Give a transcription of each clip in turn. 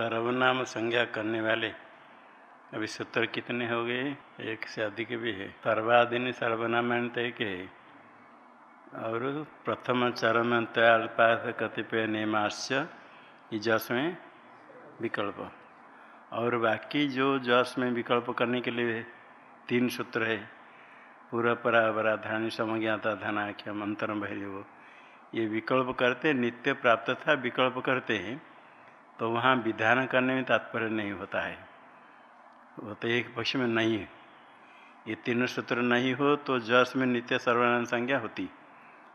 सर्वनाम संज्ञा करने वाले। अभी सूत्र कितने हो गए? एक से अधिक भी है। सर्वाधीन सर्वनाम एक है। और प्रथम चरण चरम तयाल्पाथ कतिपय नियमाश्य जस में विकल्प। और बाकी जो जस में विकल्प करने के लिए तीन सूत्र है। पूरा पराबरा धानी समज्ञाता धनाख्य मंत्र भैरव। ये विकल्प करते, नित्य प्राप्त था विकल्प करते हैं। तो वहाँ विधान करने में तात्पर्य नहीं होता है। वो तो एक पक्ष में नहीं है। ये तीनों सूत्र नहीं हो तो जस में नित्य सर्वनाम संज्ञा होती।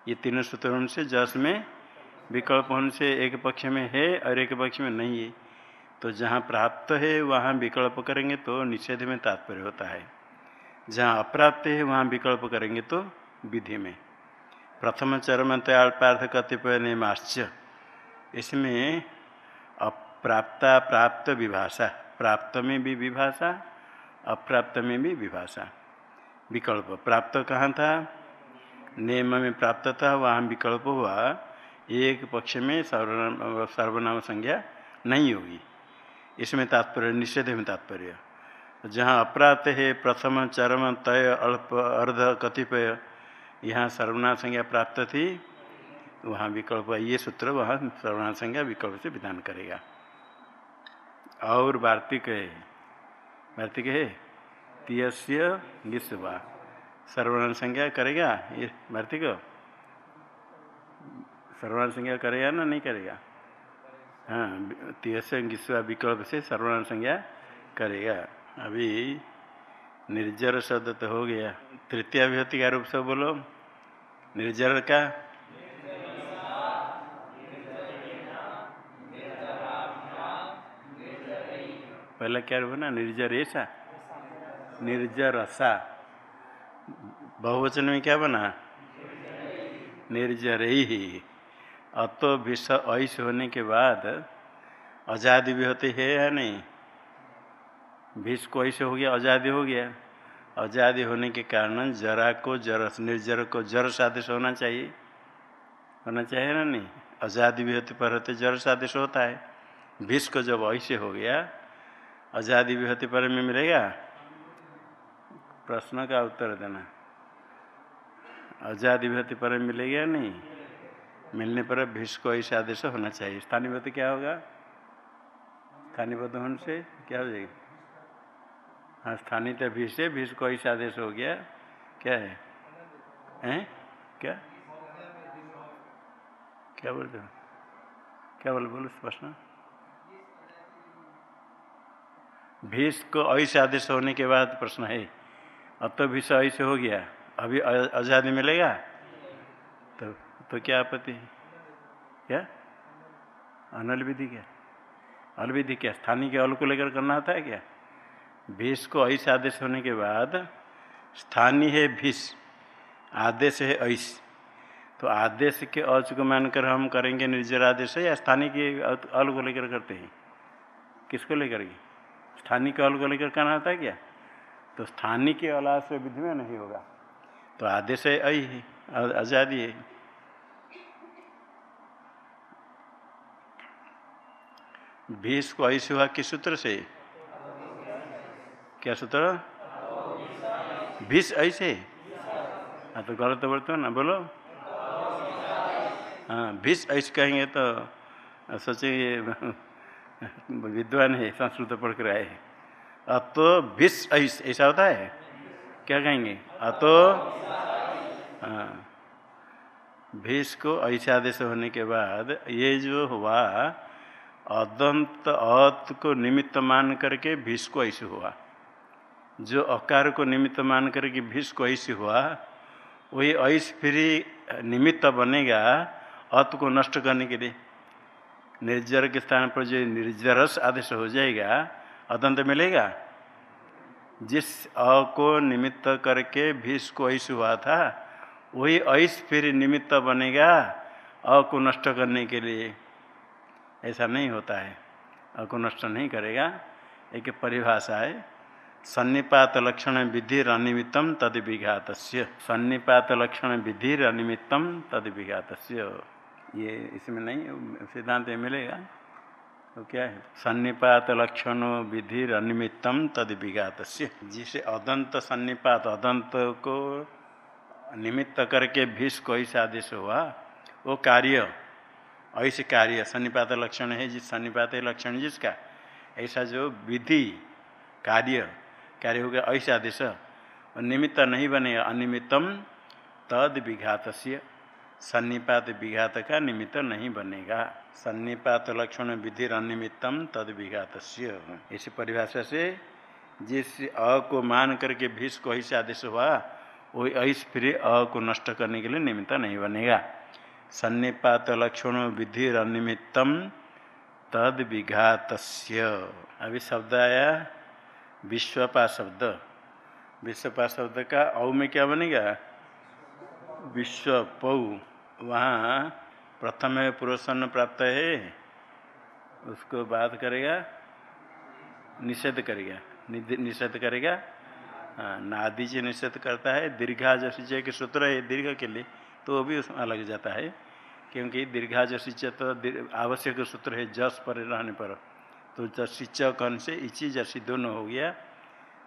ये तीनों सूत्रों से जस में विकल्प होने से एक पक्ष में है और एक पक्ष में नहीं है। तो जहाँ प्राप्त है वहाँ विकल्प करेंगे तो निषेध में तात्पर्य होता है। जहाँ अप्राप्त है वहाँ विकल्प करेंगे तो विधि में। प्रथम चरम तयाल पार्थ कतिपय नियमाश्च इसमें अप्राप्ता प्राप्त विभाषा। प्राप्त में भी विभाषा, अप्राप्त में भी विभाषा। विकल्प। प्राप्त कहाँ था? नियम में प्राप्त था, वहाँ विकल्प हुआ, एक पक्ष में सर्वनाम सर्वनाम संज्ञा नहीं होगी। इसमें तात्पर्य, निषेध में तात्पर्य। जहाँ अप्राप्त है, प्रथम, चरम, तय, अल्प, अर्ध, कतिपय, यहाँ सर्वनाम संज्ञा प्राप्त थी, वहाँ विकल्प, ये सूत्र वहाँ सर्वनाम संज्ञा विकल्प से विधान करेगा। और वार्तिक है वार्तिक है तीयस्य गिस्वा सर्वनाम संज्ञा करेगा? ये वार्तिक सर्वनाम संज्ञा करेगा ना? नहीं करेगा? हाँ तीयस्य गिस्वा विकल्प से सर्वनाम संज्ञा करेगा। अभी निर्जर शब्द तो हो गया। तृतीय अभिहति का रूप से बोलो। निर्जर का पहले क्या बना निर्जर ऐसा निर्जर सा बहुवचन में क्या बना? निर्जर। ही अतो विष ऐश होने के बाद आज़ादी भी होती है या नहीं? भीष को ऐसे हो गया आज़ादी हो गया। आज़ादी होने के कारण जरा को जर, निर्जर को जर सादृश होना चाहिए। होना चाहिए ना नहीं? आज़ादी भी होती पर होते जर सादृश होता है। भीष को जब ऐसे हो गया आज़ादी विभूति पर में मिलेगा? प्रश्न का उत्तर देना। आज़ादी विभूति पर मिलेगा नहीं? मिलने पर भीष को ऐसा आदेश होना चाहिए। स्थानीय विभूति क्या होगा? स्थानीय होने से क्या हो जाएगा? हाँ स्थानीय तो भीष है। भीष को ऐसा आदेश हो गया। क्या है? हैं? क्या? क्या बोलते हो? क्या बोल, बोलो प्रश्न भीष को ऐसे आदेश होने के बाद प्रश्न है, अब तो भीष ऐसे हो गया, अभी आज़ादी मिलेगा? तो तो क्या आपत्ति है? क्या? अनल विधि क्या? अल विधि क्या? स्थानीय के अल को लेकर करना होता है क्या? भीष को ऐसे आदेश होने के बाद स्थानीय है भीष आदेश है ऐस तो आदेश के अच को मानकर हम करेंगे निर्जर आदेश है या स्थानीय के अल को लेकर करते हैं? किसको लेकर के? स्थानीय अल को लेकर करना होता है क्या? तो स्थानीय के अला से विधि में नहीं होगा। तो आदेश है आज़ादी है। भीष को ऐसे हुआ किस सूत्र से? क्या सूत्र? भीष ऐसे हाँ। तो गलत तो बोलते हो ना, बोलो। हाँ भीष ऐसे कहेंगे तो सोचे विद्वान है, संस्कृत पढ़ कर आए अतो विष ऐस, ऐसा होता है? क्या कहेंगे? अतो हाँ। भीष को ऐसा आदेश होने के बाद ये जो हुआ, अदंत अत को निमित्त मान करके भीष को ऐसे हुआ। जो अकार को निमित्त मान करके भीष को ऐसे हुआ, वही ऐस फिर निमित्त बनेगा, अत को नष्ट करने के लिए। निर्जर के स्थान पर जो निर्जरस आदेश हो जाएगा, अदंत मिलेगा? जिस अ को निमित्त करके भीष को ऐस हुआ था, वही ऐस फिर निमित्त बनेगा अ को नष्ट करने के लिए। ऐसा नहीं होता है। अ को नष्ट नहीं करेगा। एक परिभाषा है। सन्निपात लक्षण विधि अनिमित्तम तद विघात सन्निपात लक्षण विधि अनिमित्तम तद विघात ये इसमें नहीं, सिद्धांत मिलेगा। तो क्या है? सन्निपात लक्षण विधि अनिमित्तम तद विघात जिसे अदंत सन्निपात, अदंत को निमित्त करके भीष को ऐसा आदेश हुआ, वो कार्य, ऐसे कार्य, सन्निपात लक्षण है जिस सन्निपात लक्षण जिसका, ऐसा जो विधि, कार्य कार्य हो गया, ऐसा आदेश निमित्त नहीं बनेगा अनिमित्तम तद विघात सन्निपात विघात का निमित्त नहीं बनेगा। सन्निपात लक्षण विधि अनिमित्तम तद विघात इसी परिभाषा से जिस अ को मान करके भीष को ऐसे आदेश हुआ, वही ऐस फिर अ को नष्ट करने के लिए निमित्त नहीं बनेगा। सन्निपात लक्षण विधि अनिमित्तम तद विघात अभी शब्द आया विश्वपा शब्द। विश्वपा शब्द का औ में क्या बनेगा? विश्व पौ वहाँ प्रथम पुरुषन प्राप्त है, उसको बात करेगा, निषेध करेगा निषेध करेगा। हाँ नादि से निषेध करता है दीर्घा जैसे के सूत्र है, दीर्घ के लिए तो वो भी उसमें अलग जाता है, क्योंकि दीर्घा जैसे तो आवश्यक सूत्र है, जस पर रहने पर। तो जसिच कन से, इची जसी दोनों हो गया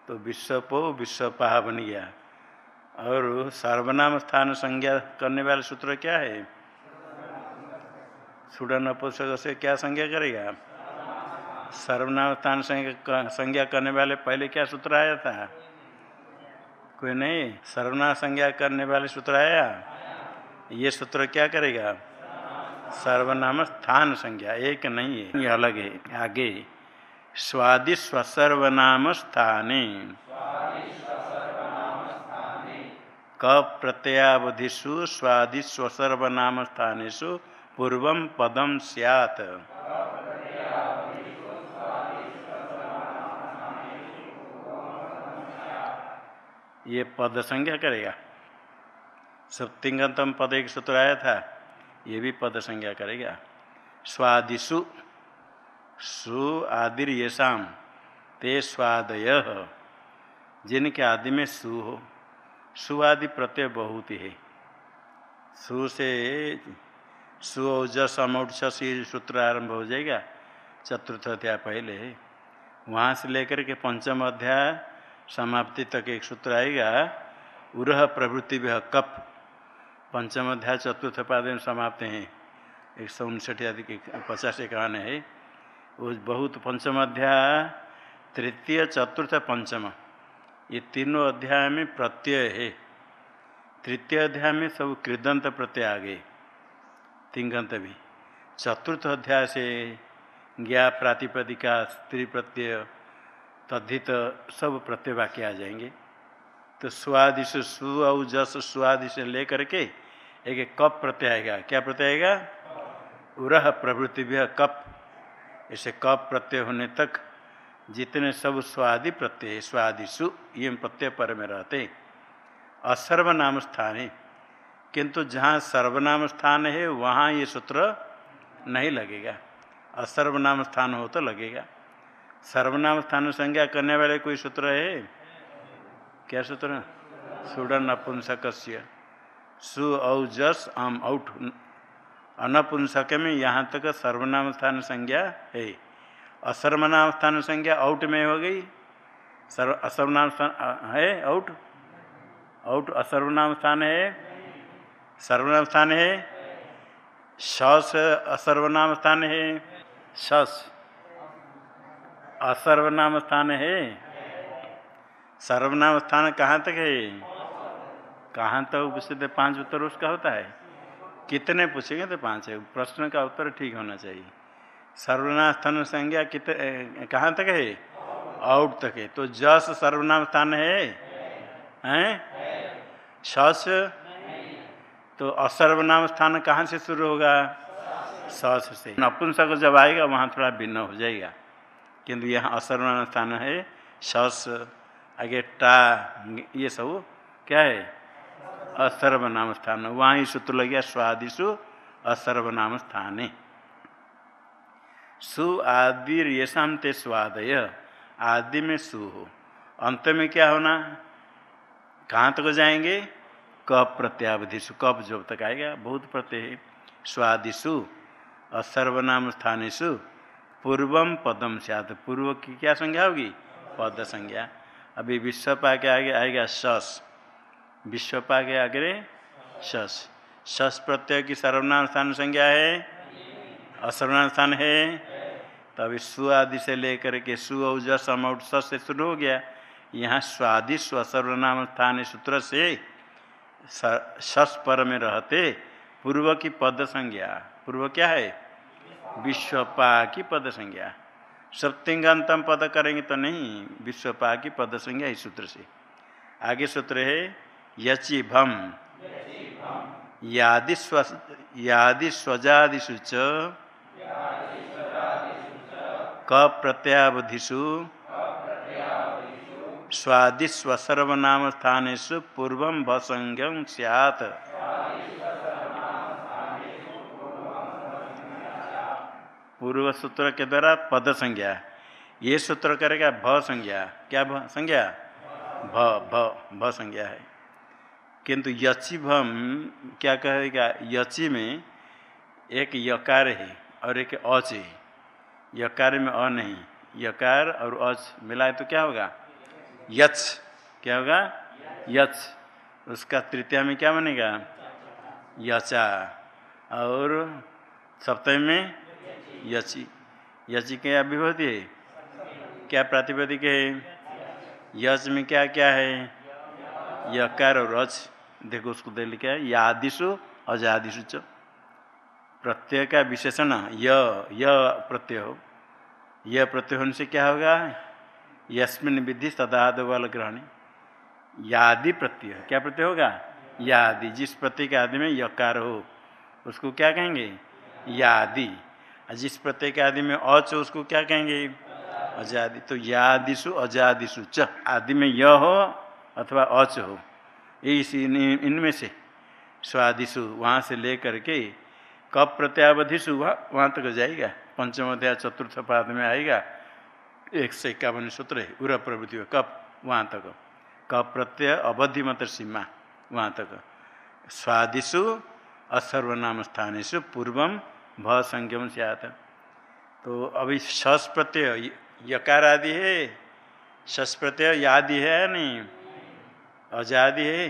तो विश्वपो विश्वपाह बन गया। और सर्वनाम स्थान संज्ञा करने वाले सूत्र क्या है? सुडन अपोषक से क्या संज्ञा करेगा? सर्वनाम स्थान संज्ञा करने वाले पहले क्या सूत्र आया था? कोई नहीं सर्वनाम संज्ञा करने वाले सूत्र आया। ये सूत्र क्या करेगा? सर्वनाम स्थान संज्ञा एक नहीं है, ये अलग है, आगे। स्वादि स्वसर्वनाम स्थाने क प्रत्ययावधिषु स्वादि स्वसर्वनाम स्थानेषु पूर्व पदम सियात। ये पद संज्ञा करेगा। सप्तिंगतम पद एक सूत्र आया था, ये भी पद संज्ञा करेगा। स्वादिषु, सु आदिर येषाम ते स्वादय, जिनके आदि में सु हो। सुआदि प्रत्यय बहुत है सु से सुजस अमौट सी सूत्र आरंभ हो जाएगा, चतुर्थ अध्याय पहले। वहाँ से लेकर के पंचम अध्याय समाप्ति तक एक सूत्र आएगा, उरह प्रवृत्ति भी कप। पंचम अध्याय चतुर्थ पाद में समाप्त हैं। एक सौ उनसठ आदि के पचास एकावन है। वो बहुत पंचम अध्याय, तृतीय, चतुर्थ, पंचम। ये तीनों अध्याय में प्रत्यय है। तृतीय अध्याय में सब कृदंत प्रत्यय आ गए तिंगंत भी। चतुर्थ अध्याय से ज्ञा प्रातिपदिका, स्त्री प्रत्यय, तद्धित सब प्रत्यय वाक्य आ जाएँगे। तो स्वादिश सु और जस स्वादिश लेकर के एक कप प्रत्यय आएगा। क्या प्रत्यय आएगा? उरह प्रवृत्ति भी कप। ऐसे कप प्रत्यय होने तक जितने सब स्वादि प्रत्यय, स्वादिशु ये प्रत्यय पर में रहते। असर्वनाम स्थान। है किंतु जहाँ सर्वनाम स्थान है, वहाँ ये सूत्र नहीं लगेगा। असर्वनाम स्थान हो तो लगेगा। सर्वनाम स्थान संज्ञा करने वाले कोई सूत्र है? क्या सूत्र? सुडन नपुंसक सु औ जस आम आउट। अनपुंसक में यहाँ तक सर्वनाम स्थान संज्ञा है। असर्वनाम स्थान संज्ञा आउट में हो गई। सर्व असर्वनाम स्थान है आउट आउट असर्वनाम स्थान है। सर्वनाम स्थान है। शस असर्वनाम स्थान है। शस असर्वनाम स्थान है। सर्वनाम स्थान कहाँ तक है? कहाँ तक पूछते पाँच उत्तर उसका होता है। कितने पूछेंगे तो पाँच है। प्रश्न का उत्तर ठीक होना चाहिए। सर्वनाम स्थान संज्ञा कित कहाँ तक है? आउट तक है। तो जस सर्वनाम स्थान है? हैं? सस तो असर्वनाम स्थान कहाँ से शुरू होगा? सस से। नपुंसक जब आएगा, वहाँ थोड़ा भिन्न हो जाएगा। किंतु यहाँ असर्वनाम स्थान है। सस आगे टा, ये सब क्या है? असर्वनाम स्थान। वहाँ ही सूत्र लग गया, स्वादिशु असर्वनाम स्थान। है सु आदि येषाम ते स्वादय। आदि में सु हो। अंत में क्या होना? कहाँ तक जाएँगे? कप प्रत्यावधिशु कप जब तक आएगा, बहुत प्रत्यय है। स्वादिशु असर्वनाम स्थानिशु पूर्वम पदम सत पूर्व की क्या संज्ञा होगी? पद संज्ञा। अभी विश्वपा के आगे आएगा शस। विश्वपा के आगे सस सस प्रत्यय की सर्वनाम स्थान संज्ञा है? असर्वनाम स्थान है? तो अभी सु आदि से लेकर के सु औज समउट से शुरू हो गया। यहाँ स्वादि स्वसर्वनाम स्थान सूत्र से सस पर में रहते पूर्व की पद संज्ञा। पूर्व क्या है? विश्वपा की पद संज्ञा। सप्तिंगान्तम पद करेंगे तो नहीं, विश्वपा की पद संज्ञा इस सूत्र से। आगे सूत्र है यचि भम यादि स्व, यादि स्वजादिशु क प्रत्यावधिषु स्वादिस्वसर्वनाम स्थानेषु पूर्व भसंज्ञं स्यात्। पूर्व सूत्र के द्वारा पद संज्ञा ये सूत्र करेगा भ संज्ञा क्या भ, संज्ञा? भ भ भ संज्ञा है किंतु यची भम क्या? कहेगा यची में एक यकार है और एक अच है। यकार में अ नहीं यकार और अच मिलाए तो क्या होगा? यच। क्या होगा? यच। उसका तृतीया में क्या बनेगा? यचा। और सप्तमी में यची। यची क्या विभूति है। क्या प्रातिपदिक है? यच में क्या क्या है? यकार और अच। देखो उसको देख लिखा है। यादिशु अजादिशु च। प्रत्यय का विशेषण य य प्रत्यय हो। यह प्रत्यय होने से क्या होगा? यस्मिन विधि सदाद वाल ग्रहण। यादि प्रत्यय क्या प्रत्यय होगा? यादि। जिस प्रत्यय के आदि में यकार हो, उसको क्या कहेंगे? यादि। जिस प्रत्यय के आदि में अच उसको क्या कहेंगे? अजादि। तो यादिशु अजादिशु च। आदि में य हो अथवा अच हो। इसी इनमें से। स्वादिशु वहाँ से लेकर के कब प्रत्यावधिशु वहाँ वहाँ तक जाएगा। पंचम अध्याय चतुर्थ पाद में आएगा। एक से इक्यावन सूत्र है, उर प्रवृत्ति कप वहाँ तक। कप प्रत्यय अवधि मत सीमा। वहाँ तक। स्वादिशु असर्वनाम स्थानीसु पूर्वम भ संज्ञम से आता तो अभी सस प्रत्यय यकार आदि है। सस प्रत्यय यादि है नहीं? आज़ादी है।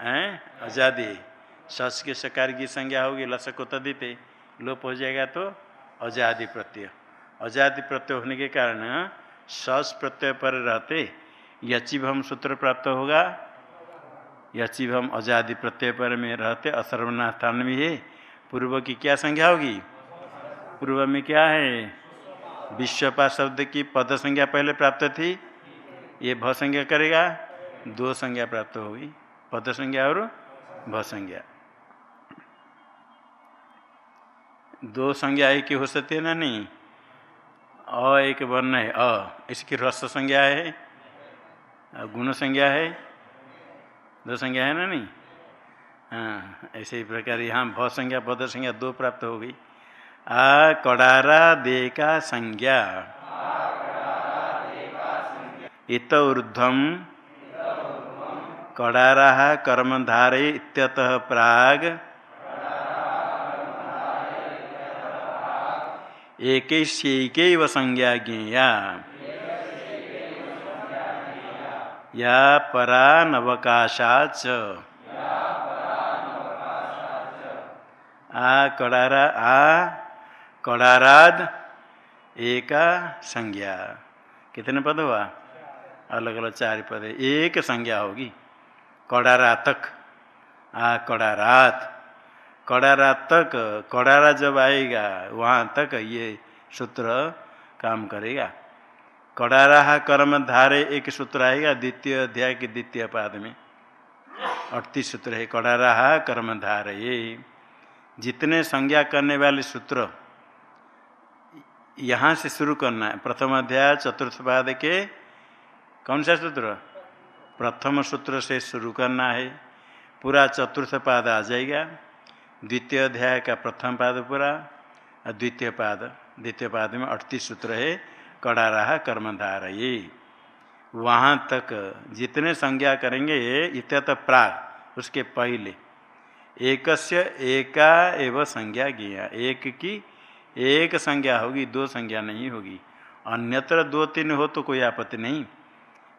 हैं? आज़ादी है। सस के सकार की संज्ञा होगी, लसक तदित लोप हो जाएगा तो आज़ादी प्रत्यय। आज़ादी प्रत्यय होने के कारण सस प्रत्यय पर रहते यचिभम सूत्र प्राप्त होगा। यचिभम आज़ादी प्रत्यय पर में रहते असर्वना स्थान में है। पूर्व की क्या संज्ञा होगी? पूर्व में क्या है? विश्वपा शब्द की पद संज्ञा पहले प्राप्त थी, ये भ संज्ञा करेगा, दो संज्ञा प्राप्त होगी, पद संज्ञा और भ संज्ञा। दो संज्ञा एक हो सकती है ना? नहीं। अ एक वर्ण है, अ। इसकी रस संज्ञा है गुण संज्ञा है, दो संज्ञा है ना नहीं? हाँ ऐसे ही प्रकार यहाँ भ संज्ञा पद संज्ञा दो प्राप्त हो गई। आ कड़ारा दे का संज्ञा। इत ऊर्धम कड़ारा कर्मधारे इत्यतः प्राग। एक संज्ञा ज्ञेया या परानवकाशाच। आ कड़ारा, आ कड़ाराद एका संज्ञा। कितने पद हुआ अलग अलग चार पद। एक संज्ञा होगी। कड़ारातक। आ कड़ारात। कड़ारा तक कड़ारा जब आएगा वहाँ तक ये सूत्र काम करेगा। कड़ारा कर्म धारे एक सूत्र आएगा, द्वितीय अध्याय के द्वितीय पाद में। अड़तीस सूत्र है कड़ारा कर्म धारे ये जितने संज्ञा करने वाले सूत्र यहाँ से शुरू करना है, प्रथम अध्याय, चतुर्थ पाद के, कौन सा सूत्र? प्रथम सूत्र से शुरू करना है। पूरा चतुर्थ पाद आ जाएगा। द्वितीय अध्याय का प्रथम पाद पूरा, और द्वितीय पाद द्वितीय पाद में अड़तीस सूत्र है कड़ा रहा कर्मधार ये वहाँ तक जितने संज्ञा करेंगे इत्यत प्राग उसके पहले। एकस्य एका एवं संज्ञा गया एक की एक संज्ञा होगी, दो संज्ञा नहीं होगी। अन्यत्र दो तीन हो तो कोई आपत्ति नहीं।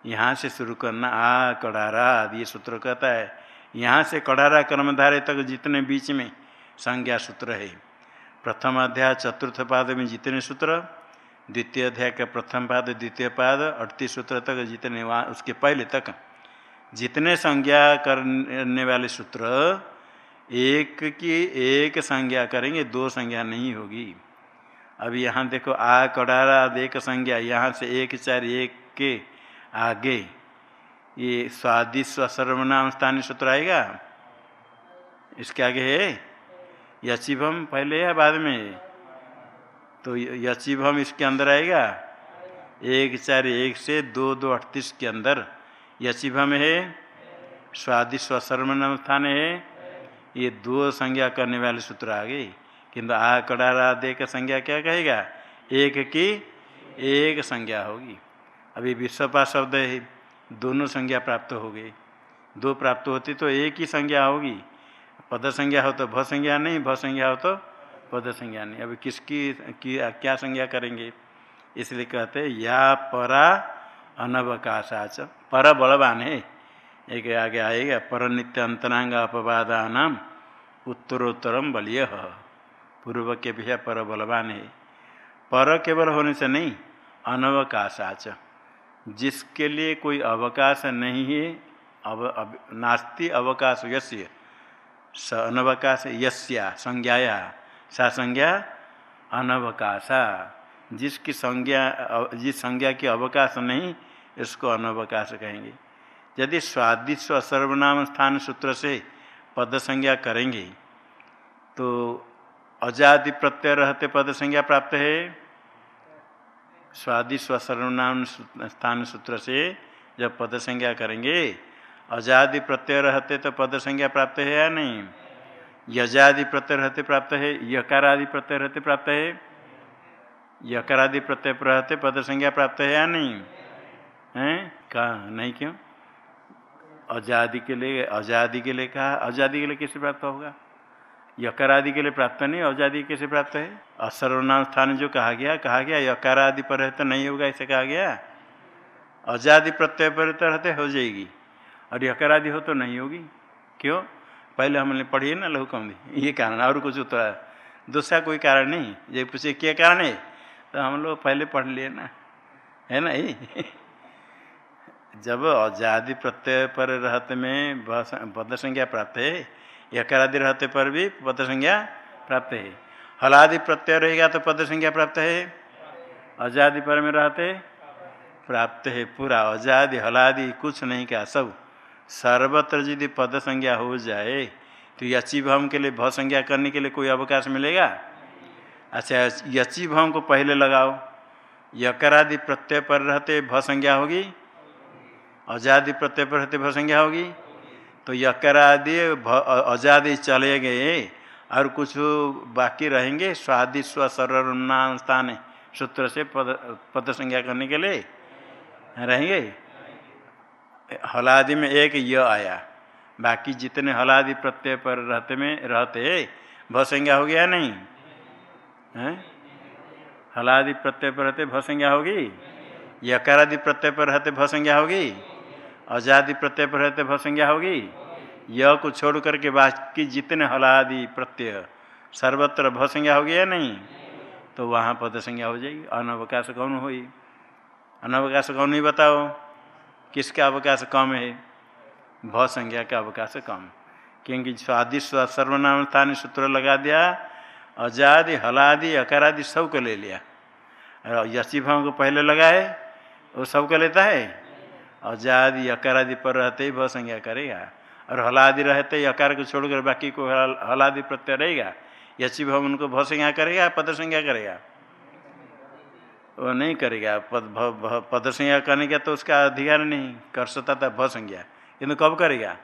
यहाँ से शुरू करना, आ कड़ारा आदि सूत्र कहता है यहाँ से कड़ारा कर्मधारे तक जितने बीच में संज्ञा सूत्र है। प्रथम अध्याय चतुर्थ पाद में जितने सूत्र, द्वितीय अध्याय का प्रथम पाद, द्वितीय पाद, अड़तीस सूत्र तक जितने वहाँ उसके पहले तक जितने संज्ञा करने वाले सूत्र, एक की एक संज्ञा करेंगे, दो संज्ञा नहीं होगी। अब यहाँ देखो, आ, कड़ारा एक संज्ञा, यहाँ से एक, चार, एक के आगे। ये स्वादिस्व सर्वनाम स्थानीय सूत्र आएगा। इसके आगे है, यचिभम, पहले या बाद में? तो यचिभम इसके अंदर आएगा। एक चार एक से दो दो अड़तीस के अंदर। यचिभम है स्वादिस्व सर्वनाम स्थान है। ये दो संज्ञा करने वाले सूत्र आ गए। किंतु आ, कड़ा दे का संज्ञा क्या कहेगा? एक की एक संज्ञा होगी। अभी विश्वपा शब्द है। दोनों संज्ञा प्राप्त हो गई। दो प्राप्त होती तो एक ही संज्ञा होगी। पद संज्ञा हो तो भ संज्ञा नहीं, भ संज्ञा हो तो पद संज्ञा नहीं। अभी किसकी क्या संज्ञा करेंगे? इसलिए कहते या परा अनवकाशाच। पर बलवान है। एक आगे आएगा, पर नित्य अंतरांग अपवादा नाम उत्तरोत्तरम बलिय। पूर्व के भी पर बलवान है। पर केवल होने से नहीं, अनवकाशाच। जिसके लिए कोई अवकाश नहीं है अव, अव नास्ति अवकाश यस्य स अनवकाश यस्या संज्ञाया सा संज्ञा अनवकाशा। जिसकी संज्ञा जिस संज्ञा की अवकाश नहीं इसको अनवकाश कहेंगे। यदि स्वादिस्व सर्वनाम स्थान सूत्र से पद संज्ञा करेंगे तो अजादि प्रत्यय रहते पद संज्ञा प्राप्त है। स्वादिस्व सर्वनाम स्थान सूत्र से जब पद संज्ञा करेंगे, अजादि प्रत्यय रहते तो पद संज्ञा प्राप्त है या नहीं? यजादि प्रत्यय रहते प्राप्त है, यकारादि प्रत्यय रहते प्राप्त है। यकारादि प्रत्यय रहते पद संज्ञा प्राप्त है या नहीं? है? कहा, नहीं क्यों? आज़ादी के लिए आज़ादी के लिए कहा आज़ादी के लिए कैसे प्राप्त होगा? यकार आदि के लिए प्राप्त नहीं आज़ादी कैसे प्राप्त है। असर्वनाम स्थान जो कहा गया कहा गया यकार आदि पर रहते नहीं होगा, ऐसे कहा गया। आज़ादी प्रत्यय पर तो रहते हो जाएगी, और यकार आदि हो तो नहीं होगी। क्यों? पहले हमने पढ़ी है ना लघु कम ये कारण, और कुछ तो दूसरा कोई कारण नहीं, ये पूछे क्या कारण है? तो हम लोग पहले पढ़ लिए ना, है ना ये? जब आज़ादी प्रत्यय पर रहते में पद संज्ञा प्राप्त है यकारादि रहते पर भी पद संज्ञा प्राप्त है। हलादि प्रत्यय रहेगा तो पद संज्ञा प्राप्त है। आज़ादी पर में रहते प्राप्त है पूरा। आज़ादी हलादि, कुछ नहीं क्या, सब। सर्वत्र यदि पद संज्ञा हो जाए तो यची भम के लिए भ संज्ञा करने के लिए कोई अवकाश मिलेगा? अच्छा यची भम को पहले लगाओ। यकरादि प्रत्यय पर रहते भ संज्ञा होगी। अजादि प्रत्यय पर रहते भ संज्ञा होगी। तो यकरादि अजादि चले गए, और कुछ बाकी रहेंगे, स्वादि स्व सर्वनाम स्थान, सूत्र से पद पद संज्ञा करने के लिए रहेंगे। हलादि में एक य आया, बाकी जितने हलादि प्रत्यय पर रहते में, रहते, भ संज्ञा हो गया नहीं? है? हलादि प्रत्यय पर रहते, भ संज्ञा होगी? यकारादि प्रत्यय पर रहते, भ संज्ञा होगी? अजादि प्रत्यय पर रहते भ संज्ञा होगी? य को छोड़ करके बाकी जितने हलादि प्रत्यय, सर्वत्र भ संज्ञा होगी या नहीं? तो वहाँ पद संज्ञा हो जाएगी। अनवकाश कौन हुई अनवकाश कौन ही बताओ। किसका अवकाश कम है? भ संज्ञा का अवकाश कम। क्योंकि स्वादिस्व सर्वनाम स्थान सूत्र लगा दिया, अजादि, हलादि, अकारादि सबको ले लिया। और यशी भाव को पहले लगाए, वो सबको लेता है? अजादि अकारादि पर रहते ही भ संज्ञा करेगा। और हलादि रहते अकार को छोड़कर बाकी को हलादि प्रत्यय रहेगा। यशी भव उनको भ संज्ञा करेगा, पद संज्ञा करेगा। वो नहीं करेगा। पद पद संज्ञा करने का तो उसका अधिकार नहीं। कर सकता था भ संज्ञा। किन्तु कब करेगा?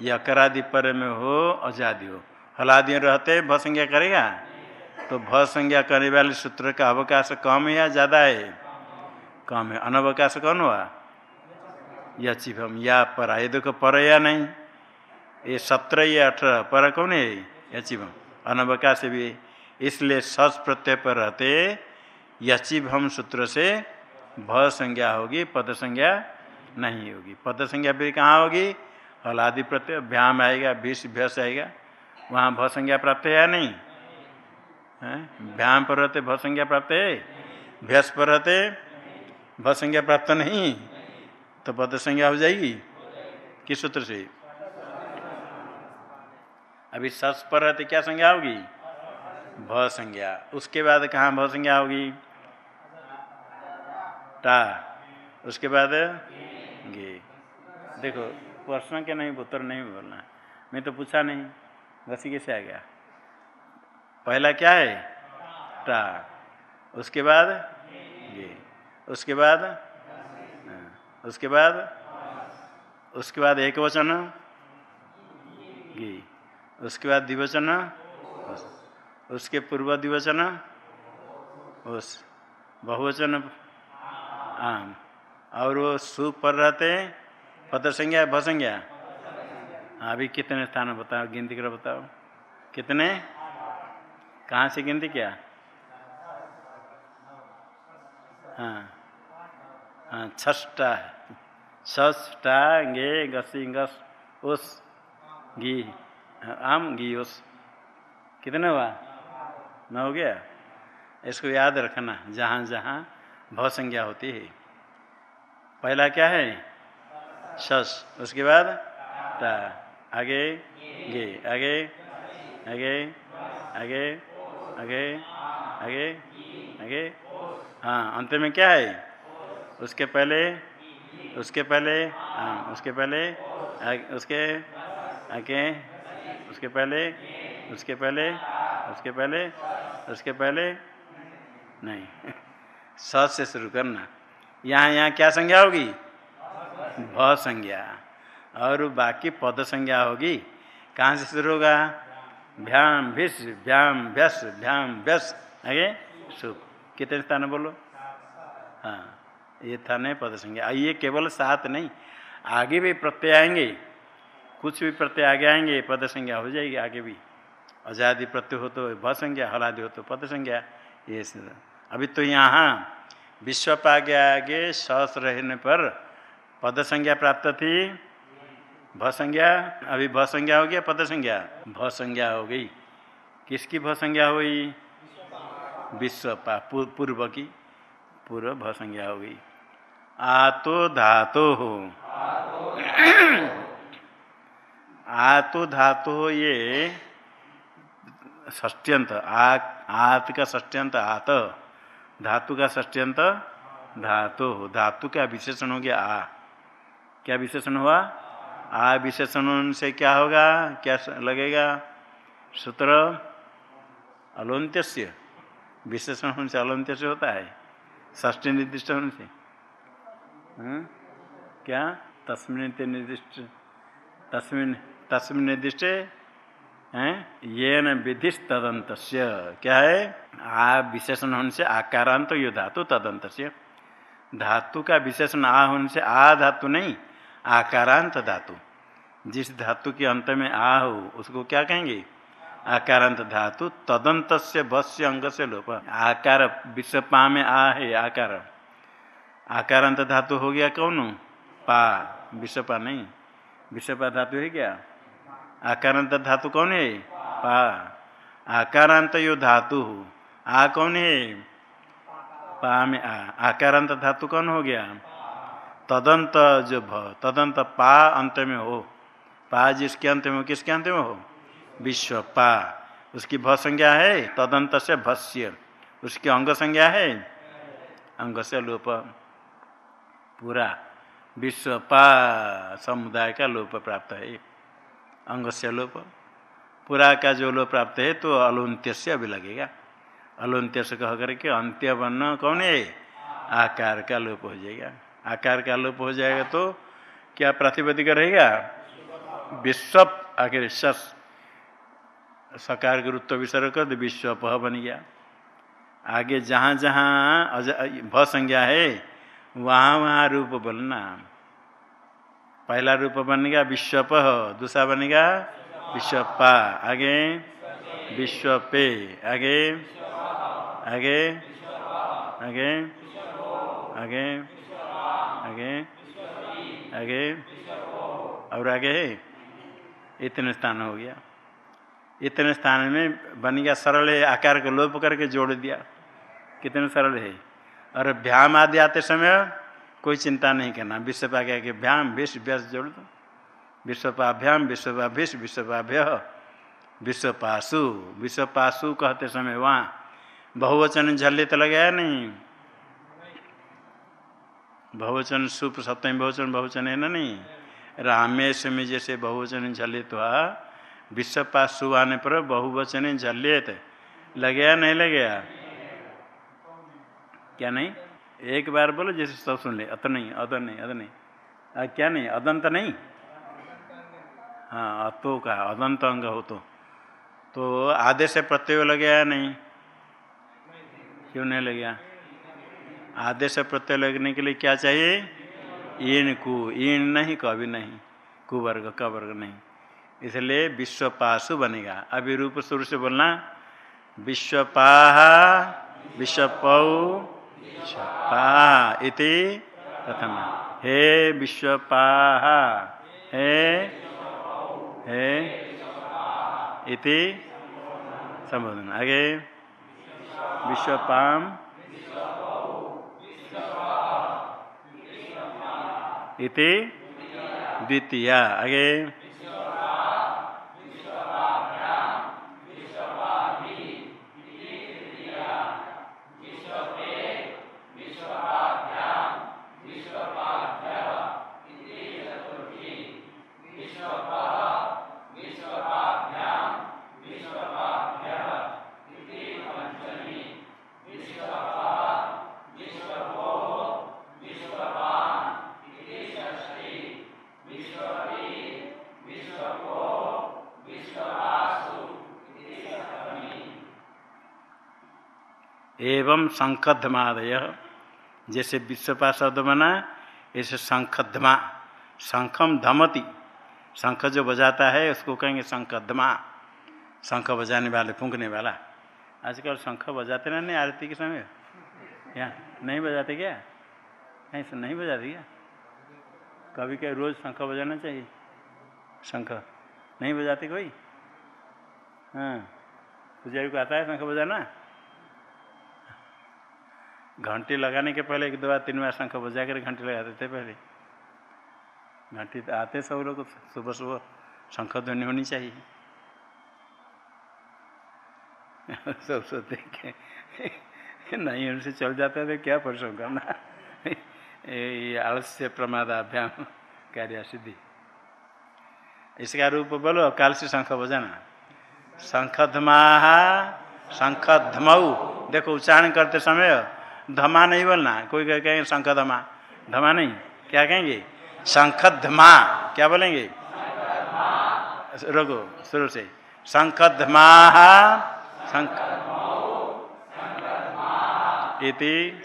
यकरादि पर में हो आज़ादी हो। हलादि रहते भ संज्ञा करेगा। तो भ संज्ञा करने वाले सूत्र का अवकाश कम है या ज़्यादा है? कम है। अनवकाश कौन हुआ? या चिभम या पर ये देखो पर या नहीं। ये सत्रह, या अठारह, पर कौन है? या चिभम अनवकाश भी इसलिए सस प्रत्यय पर रहते यचिभ हम सूत्र से भ संज्ञा होगी, पद संज्ञा नहीं होगी। पद संज्ञा फिर कहाँ होगी? हलादि प्रत्यय, भ्याम आएगा भीष भ्यस आएगा। वहाँ भ संज्ञा प्राप्त है या नहीं? भ्याम पर रहते, भ संज्ञा प्राप्त है? भ्यस पर रहते, भ संज्ञा प्राप्त नहीं। तो पद संज्ञा हो जाएगी? किस सूत्र से? अभी सस पर रहते क्या संज्ञा होगी? भ संज्ञा। उसके बाद कहाँ भ संज्ञा होगी? टा। उसके बाद गे। देखो, प्रश्न के नहीं, उत्तर नहीं बोलना मैं तो पूछा नहीं। घसी कैसे आ गया? पहला क्या है? टा। उसके बाद गे। उसके बाद उसके बाद? उसके बाद एक वचन। गी उसके बाद द्विवचन। उसके पूर्व द्विवचन। उस बहुवचन। आम। और वो सु पर रहते पद संज्ञा, भ संज्ञा। अभी कितने स्थान बताओ, गिनती कर बताओ। कितने? कहाँ से गिनती क्या? हाँ हाँ। छष्टा ष्टा गे घसी गस उस, घी। आम, घी, उस। कितने हुआ? न हो गया? इसको याद रखना, जहाँ जहाँ भव संज्ञा होती है। पहला क्या है? शस उसके बाद? ता। आगे? गे। आगे? आगे? आगे? आगे? आगे? आगे? हाँ अंत में क्या है? उसके पहले उसके पहले हाँ उसके पहले उसके, आगे, उसके पहले उसके पहले उसके पहले उसके पहले, नहीं स से शुरू करना। यहाँ यहाँ क्या संज्ञा होगी? भ संज्ञा। और बाकी पद संज्ञा होगी। कहाँ से शुरू होगा? भ्याम भिस, भ्याम भ्यस, भ्याम व्यस आगे सुख कितने स्थान बोलो? हाँ। ये था नहीं पद संज्ञा। ये केवल सात नहीं, आगे भी प्रत्यय आएँगे, कुछ भी प्रत्यय आगे आएँगे, पद संज्ञा हो जाएगी आगे भी। आज़ादी प्रत्यय हो तो भ संज्ञा हलादि हो तो पद संज्ञा, ये अभी तो यहाँ विश्व आगे आगे, सस रहने पर पद संज्ञा प्राप्त थी, भ संज्ञा, अभी भ संज्ञा हो गया, पद संज्ञा। भ संज्ञा हो गई। किसकी भ संज्ञा हुई? विश्वपा। पूर्व की, पूर्व भ संज्ञा हो गई। आतो धातो। हो आतो धातो हो ये ष्ट्यंत आत का ष्ट्यंत आत। धातु का ष्ट्यंत धातु। हो धातु का विशेषण हो गया? आ। क्या विशेषण हुआ? आ विशेषण से क्या होगा? क्या लगेगा? सूत्र अलोन्त्य विशेषण होने से अलोन्त्य होता है। ष्टी निर्दिष्ट होने से। क्या? तस्मिन निर्दिष्ट, तस्मिन तस्मिन निर्दिष्ट, हैं? ये न विधि तदंत क्या है? आ विशेषण होने से आकारांत तो यो धातु तदंत धातु का विशेषण आ होने से आ धातु नहीं, आकारांत धातु। जिस धातु के अंत में आ हो, उसको क्या कहेंगे? आकारांत धातु तदंत से भस्य अंग से लोप। आकार विश्व पा में आ है, आकार। आकारांत धातु हो गया कौन? पा। विश्वपा नहीं। विश्वपा धातु है क्या? आकारांत धातु कौन है? पा। आकारांत यो धातु आ कौन है? पा में आ। आकारांत धातु कौन हो गया? तदंत जो भ। तदंत पा अंत में हो। पा जिसके अंत में हो, किसके अंत में हो? विश्व पा उसकी भ संज्ञा है तदंत से भस्य। उसकी अंग संज्ञा है? अंग से लोप। पूरा विश्व पा समुदाय का लोप प्राप्त है। अंग से लोप। पूरा का जो लोप प्राप्त है तो अलुंत्य अभी लगेगा। अलुंत्य से कह करके अंत्य वर्ण कौन है? आकार का लोप हो जाएगा। आकार का लोप हो जाएगा तो क्या प्रातिपदिक रहेगा विश्व आखिर सस सकार गुरुत्व विसर्ग कर विश्व पह बन गया। आगे जहाँ जहाँ भ संज्ञा है वहाँ वहाँ रूप बोलना पहला रूप बनेगा विश्वप, दूसरा बनेगा विश्वपा आगे विश्व पे आगे आगे आगे आगे आगे आगे और आगे है। इतने स्थान हो गया। इतने स्थान में बन गया सरल है। आकार को लोप करके जोड़ दिया। कितने सरल है? और भ्याम आदि आते समय कोई चिंता नहीं करना। विश्वपा क्या के भ्याम, विश्व व्यस जोड़ दो। विश्वपाभ्याम विश्वपाभिष विश्वपाभ्य विश्वपाशु विश्वपाशु कहते समय वहाँ बहुवचन झल्ले तो लगाया नहीं। बहुवचन सुप, सप्तमी बहुवचन बहुवचन है ना नहीं? रामेश में जैसे बहुवचन झल्लित हुआ। विश्वपाशु आने पर बहुवचन झल्लित। लगे नहीं लगे क्या नहीं? एक बार बोलो जैसे सब सुन ले। अत नहीं अद नहीं अद नहीं। आ, क्या नहीं? अदंत नहीं? हाँ अतो का अदंत अंग हो तो। तो आदेश प्रत्यय लग गया नहीं? क्यों नहीं लग? गया आदेश प्रत्यय लगने के लिए क्या चाहिए? इन कु। इन नहीं कभी नहीं। कुवर्ग वर्ग नहीं। इसलिए विश्वपाशु बनेगा। अभी रूप शुरू से बोलना विश्वपाह विश्वपौ इति प्रथम हे विश्वपाह हे हे इति संबोधन। आगे। विश्वपाम इति द्वितीय। आगे। एवं शंखधमादय जैसे विश्वपा शब्द बना, ऐसे शंखधमा शंखम धमती। शंख जो बजाता है, उसको कहेंगे शंखधमा शंख बजाने वाले, फूंकने वाला। आजकल शंख बजाते ना, नहीं, आरती के समय? क्या नहीं बजाते क्या? नहीं, सर, नहीं बजाते क्या? कभी क्या रोज शंख बजाना चाहिए। शंख नहीं बजाते कोई? हाँ पुजारी को आता है शंख बजाना? घंटी लगाने के पहले एक दो बार तीन बार शंख बजा कर घंटी लगाते थे पहले। घंटी आते सब लोग, सुबह सुबह शंख ध्वनि होनी चाहिए। सब सोचते कि नहीं, उनसे चल जाता तो क्या परिश्रम करना ये आलस्य प्रमादाभ्याम कार्य सिद्धि। इसका रूप बोलो काल से शंख बजाना शंखधमा शंखधमऊ देखो उच्चारण करते समय धमा नहीं बोलना। कोई कहेंगे, शंख धमा। धमा नहीं। क्या कहेंगे? शंख धमा। क्या बोलेंगे? रोको, शुरू से। शंखधमा शंख इति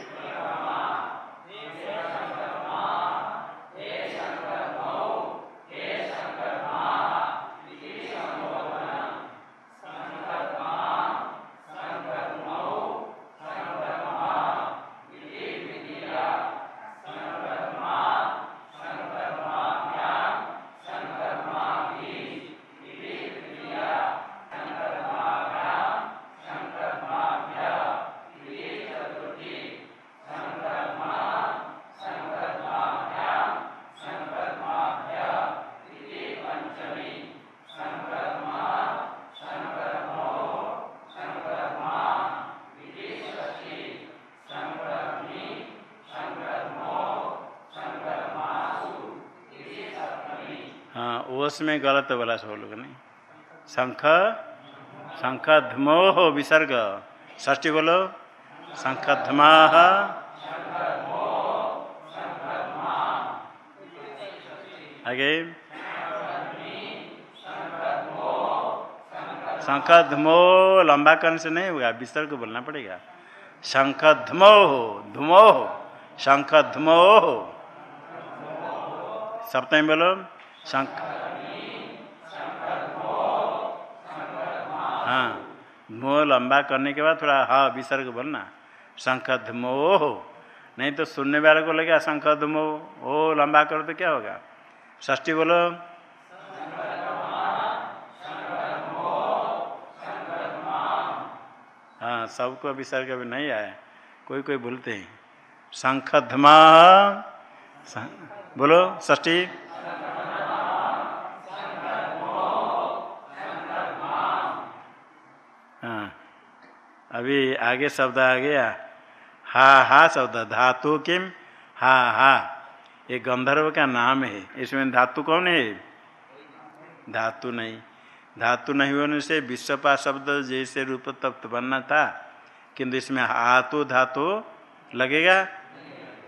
ओस में गलत बोला सब लोग ने। शंख शंख धमो हो विसर्ग। ष्टी बोलो शंख धमा आगे। शंख धमो लंबा करने से नहीं होगा, विसर्ग बोलना पड़ेगा। शंख धमो हो धुमो हो शंख धमो हो सप्तमी बोलो, शंख हाँ धुमो लंबा करने के बाद थोड़ा हा विसर्ग बोलना। शंख धुमो नहीं तो सुनने वाले को लगेगा शंख धुमो ओ, लंबा करो तो क्या होगा? ष्टी बोलो। हाँ सबको विसर्ग भी नहीं आया। कोई कोई बोलते हैं। शंख धमा बोलो ष्टी अभी आगे शब्द आ गया। हा हा शब्द, धातु किम? हा हा। ये गंधर्व का नाम है। इसमें धातु कौन है? धातु नहीं। धातु नहीं होने से विश्वपा शब्द जैसे रूप तप्त बनना था। किंतु इसमें हाथु धातु लगेगा?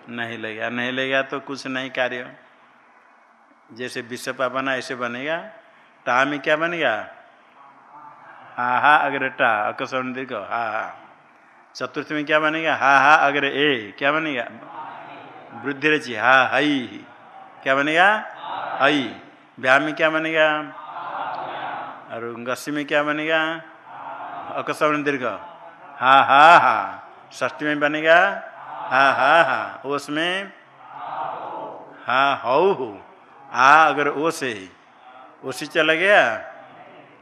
नहीं लगेगा। नहीं लगेगा तो कुछ नहीं कार्य। जैसे विश्वपा बना, ऐसे बनेगा। टा में क्या बनेगा? हा हा अगर टा अकस्म दीर्घ हा हा चतुर्थ में क्या बनेगा? हा हा अगर ए, क्या बनेगा? वृद्धि रची, हा, हई। क्या बनेगा? हई। व्याम में क्या बनेगा? और गस्सी में क्या बनेगा? अकस्म दीर्घ। हा हा। हा ष्ठी में बनेगा? हा हा। हा ओस में? हा, हऊ। हो आ, अगर ओ से। उसी चला गया?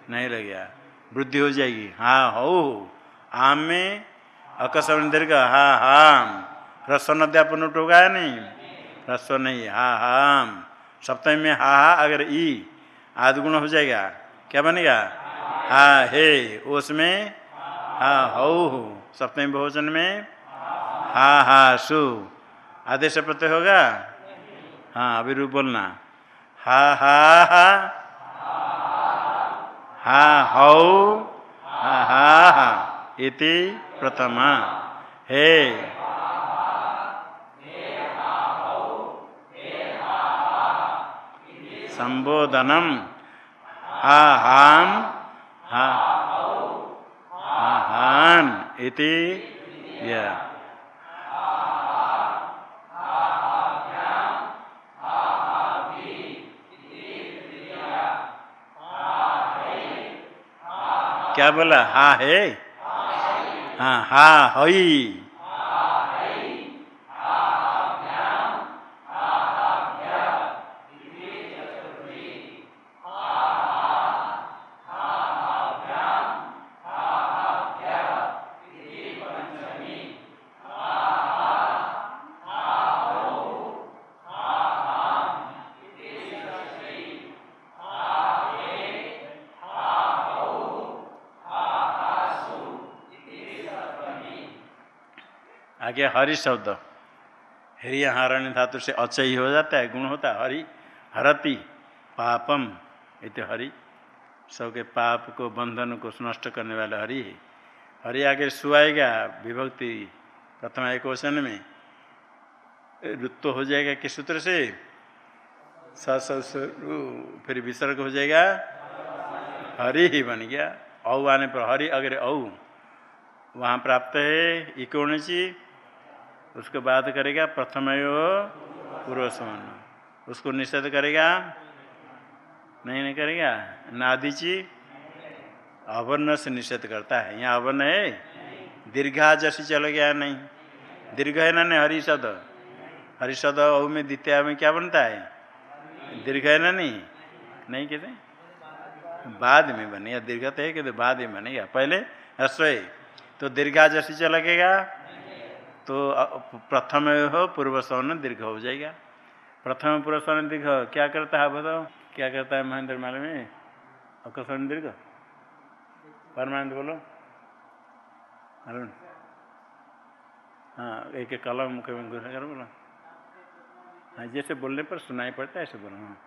नहीं लग गया। वृद्धि हो जाएगी। हाँ हो आम में अकस्म दीर्घ, हा हाम रस्व नद्यापन उठोगा नहीं? रस्व नहीं, हा हाम सप्तमी में हा हा, अगर ई, आदि गुण हो जाएगा। क्या बनेगा? हा, हे, उसमें, हा, हो सप्तमी बहुवचन में, हा हा, सु। आदेश प्रत्यय होगा? हाँ अभी रूप बोलना। हा हा हा। हा हौ हा हा इति प्रथमा। हे। संबोधनम। हा हाम। हा हान इति या। क्या बोला? हा है? हाँ हा हई आगे हरि शब्द? हरिय हरण धातु से अचय हो जाता है, गुण होता है। हरि, हरति, पापम, इत हरि। सबके पाप को, बंधन को नष्ट करने वाला हरि है। हरि आगे सुआएगा, विभक्ति प्रथम एक क्वेश्चन में। ऋत्व हो जाएगा किस सूत्र से? स फिर विसर्ग हो जाएगा। हरि ही बन गया। औ आने पर हरि अगर औ। वहाँ प्राप्त है इकोणची उसको बात करेगा, प्रथम पूर्व समान उसको निषेध करेगा? नहीं नहीं करेगा? नादिची, अवर्ण से निषेध करता है। यहाँ अवर्ण है? दीर्घा जैसी चल गया नहीं। दीर्घ है ना, नहीं हरिषद हरिषद औ में द्वितीय में क्या बनता है? दीर्घ है ना, नहीं? नहीं कहते? बाद में बनेगा। दीर्घ तो है, कहते बाद में बनेगा। पहले, रसोई। तो दीर्घा जैसी चलकेगा तो प्रथम हो, पूर्व सवन दीर्घ हो जाएगा। प्रथम पूर्व सवन दीर्घ क्या करता है बताओ? क्या करता है महेंद्र माल में अकस्मण दीर्घ? परमानंद बोलो। अरुण हाँ एक एक कलम मुख कर बोलो। हाँ जैसे बोलने पर सुनाई पड़ता है, ऐसे बोलो हाँ।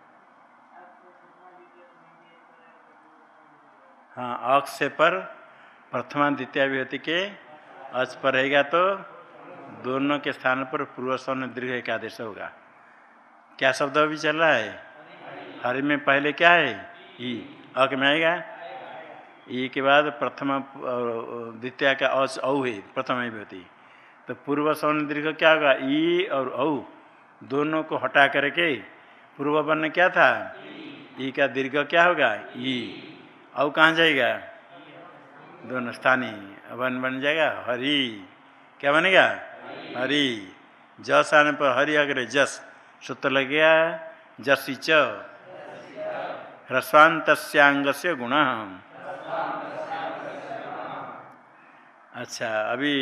हाँ अक्ष पर प्रथमा द्वितीय विभूति के अच पर रहेगा तो दोनों के स्थान पर पूर्व सवन दीर्घ एक आदेश होगा। क्या शब्द अभी चल रहा है? हरि में पहले क्या है? ई। अक में आएगा? ई के बाद प्रथम द्वितीय का अच औ है, प्रथम विभूति तो पूर्व सवन दीर्घ क्या होगा? ई और औ। दोनों को हटा करके पूर्व वर्ण क्या था? ई का दीर्घ क्या होगा? ई। औ कहाँ जाएगा? दोनों स्थानीय। वन बन जाएगा? हरी। क्या बनेगा? हरि, जस आने पर हरि अग्रे जस। सूत्र लग गया जसी च। ह्रस्वांत से गुण। अच्छा अभी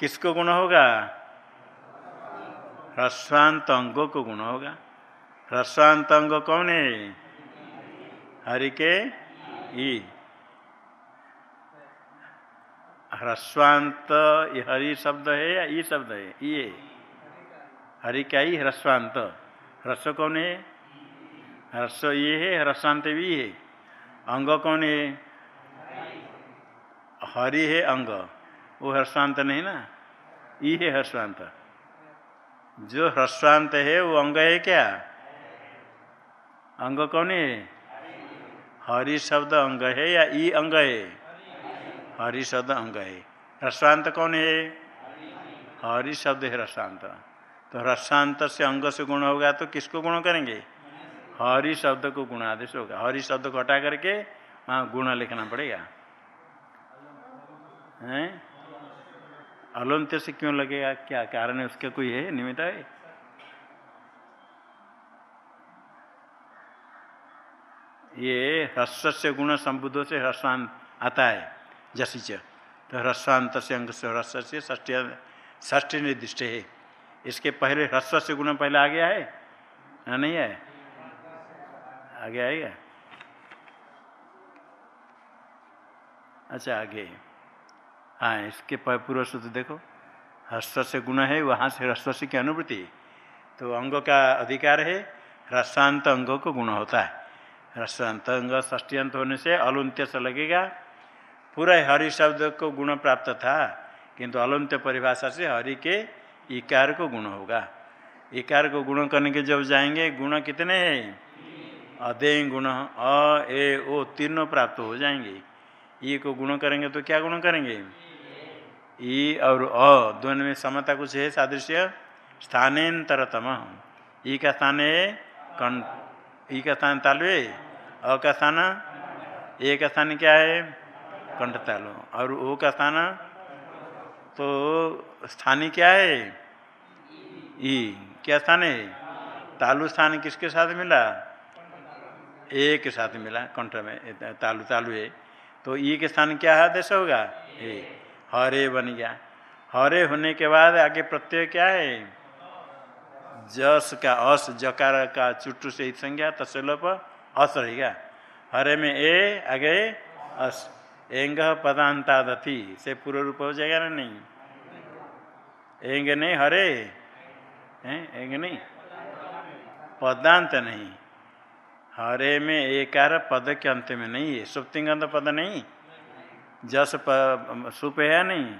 किसको गुण होगा? ह्रस्वांत अंगों को गुण होगा। ह्रस्वांत अंग कौन है? हरि के ई। ह्रस्वांत हरि शब्द है या ई शब्द है? ये हरि क्या ही ह्रस्वांत ह्रस्व कौन है? ह्रस्व ये है ह्रस्वांत भी है। अंग कौन है? हरि है अंग। वो ह्रस्वांत नहीं ना? ई है ह्रस्वांत जो ह्रस्वांत है, वो अंग है क्या? अंग कौन है? हरि शब्द अंग है या ई अंग है? हरि शब्द अंग है रसांत कौन है? हरि शब्द है ह्रस्वांत तो ह्रस्वांत से अंग से गुण होगा तो किसको गुण करेंगे? हरि शब्द को गुण आदेश होगा। हरि शब्द को हटा करके वहाँ गुण लिखना पड़ेगा। हैं? अलंत्य से क्यों लगेगा? क्या कारण है? उसका कोई है? निमित्त है? ये ह्रस्व से गुण, संबुद्धों से ह्रस्वान आता है। जसिच। तो ह्रस्वांत से अंग से ह्रस्व से ष्टी निर्दिष्ट है। इसके पहले ह्रस्व से गुण पहले आ गया है? ना नहीं है? आगे आएगा? अच्छा आगे। हाँ इसके पूर्व सूत्र देखो। ह्रस्व से गुण है, वहाँ से ह्रस्व से की अनुभूति तो अंग का अधिकार है ह्रस्वांत अंगों को गुण होता है। ह्रस्वांत अंग ष्टी अंत होने से अलुंत्य से लगेगा पूरा हरि शब्द को गुण प्राप्त था किंतु अलंत्य परिभाषा से हरि के इकार को गुण होगा। इकार को गुण करने के जब जाएँगे, गुण कितने हैं? अधेय गुण, अ, ए, ओ, तीनों प्राप्त हो जाएँगे। ई को गुण करेंगे तो क्या गुण करेंगे? ई और अ दोनों में समता कुछ है, सादृश्य? स्थानेतरतम। ई का स्थान है कं ई का स्थान तालु है अ का स्थान? ए का स्थान क्या है? कंठ तालु और ओ का स्थान तो स्थानीय क्या है? ई। क्या स्थान है? तालु स्थान किसके साथ मिला? ए के साथ मिला, कंठ में। तालु तालु है। तो ई के स्थान क्या है? आदेश होगा? ए। हरे बन गया। हरे होने के बाद आगे प्रत्यय क्या है? जस का अस, जकार का चुट्टू से संज्ञा तस्लोप अस रहेगा हरे में ए, आगे अस। एंग पदांतादथि। से पूर्व रूप हो जाएगा ना नहीं? एंग नहीं, हरे। हैं? एंग नहीं। पदांत नहीं। हरे में एकार पद के अंत में नहीं है। सुप्तिंगंत पद नहीं। जस सुप है नहीं।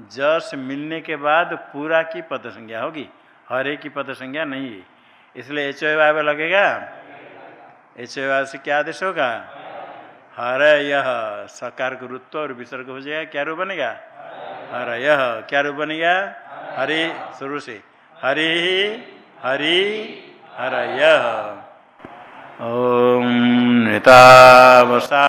जस मिलने के बाद पूरा की पद संज्ञा होगी। हरे की पद संज्ञा नहीं है। इसलिए एच लगेगा? एच से क्या आदेश होगा? हर यह सकार गुरुत्व रुत्व और विसर्ग हो जाएगा, क्या रूप बनेगा? हर यह क्या रूप बनेगा? हरि, शुरू से। हरि हरि हर यह ओम नेता